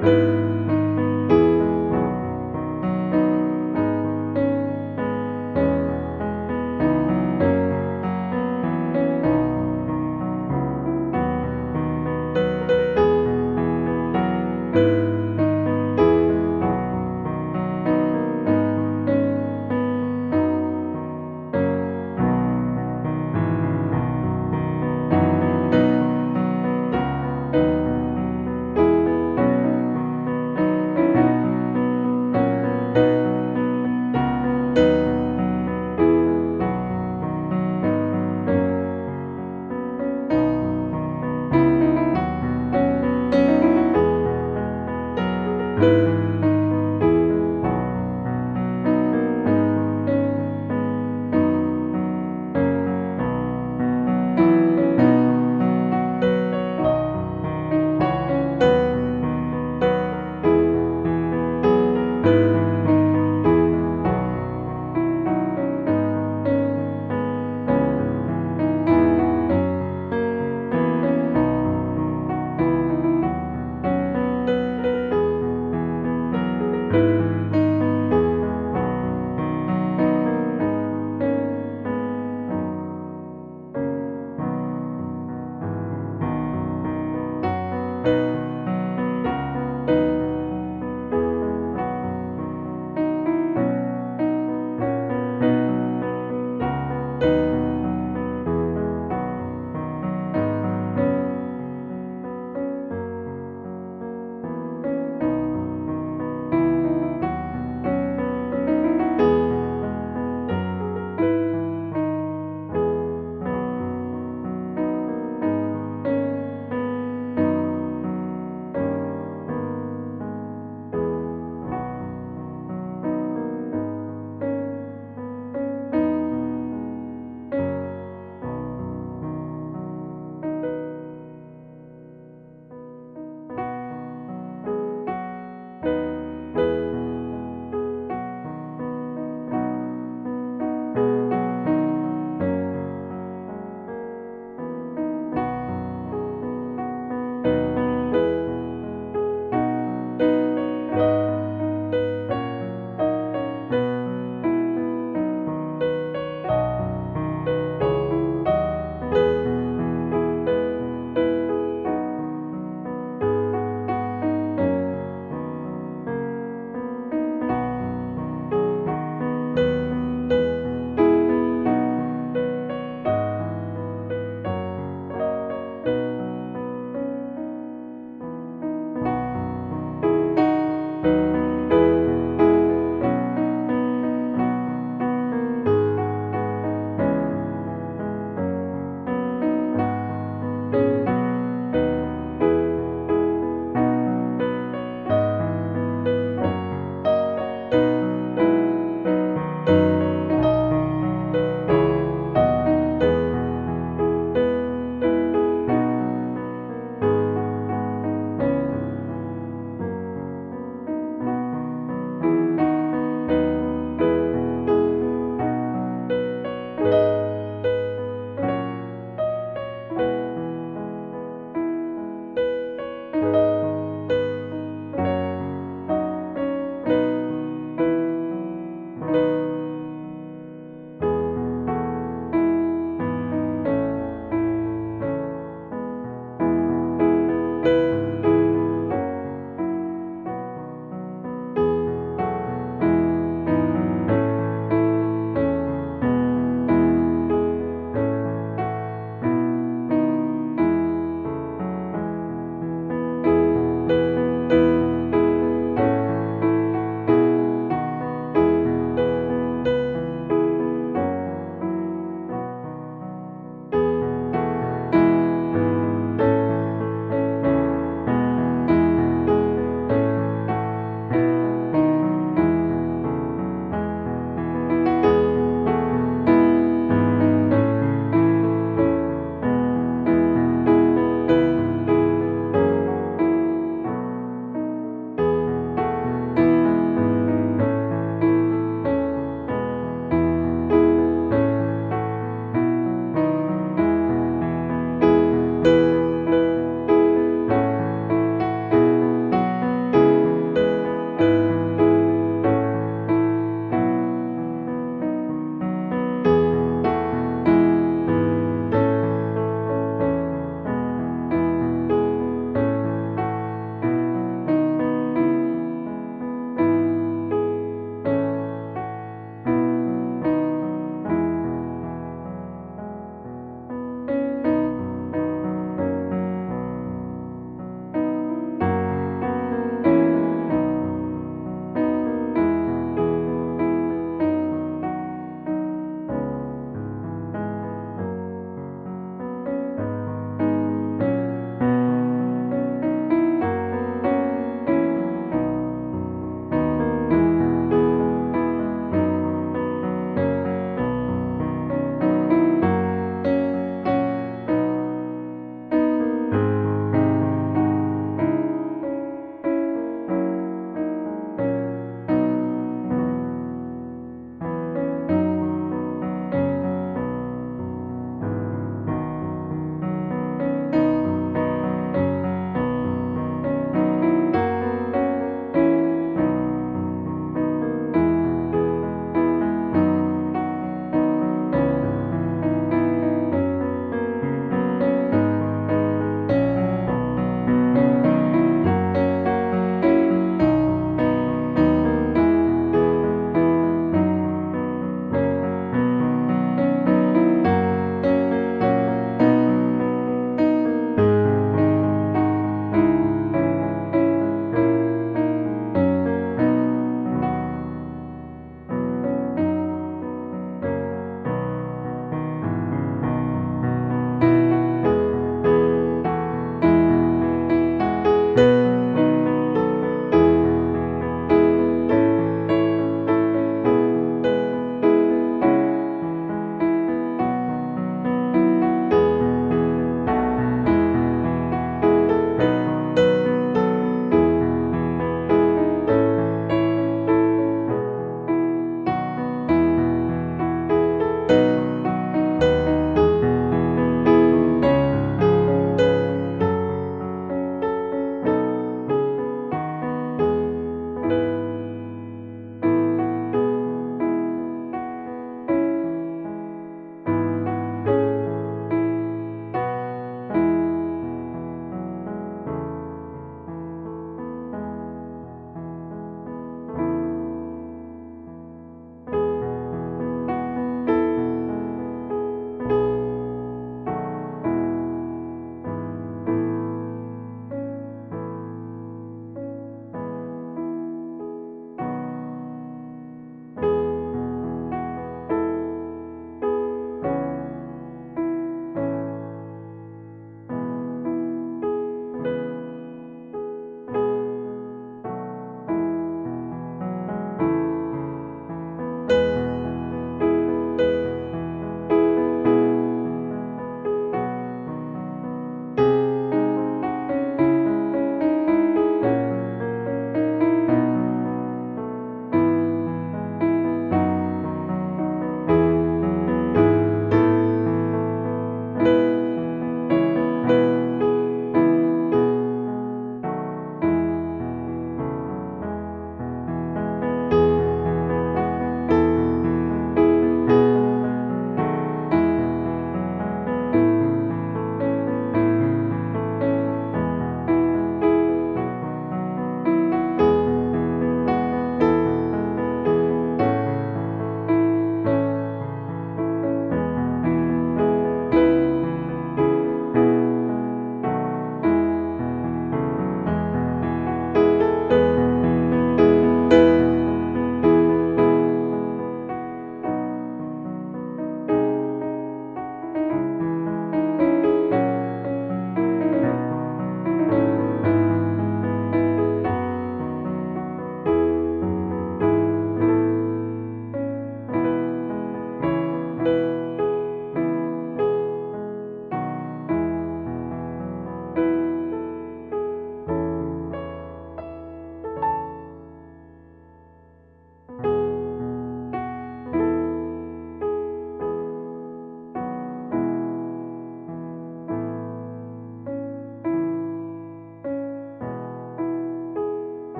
Música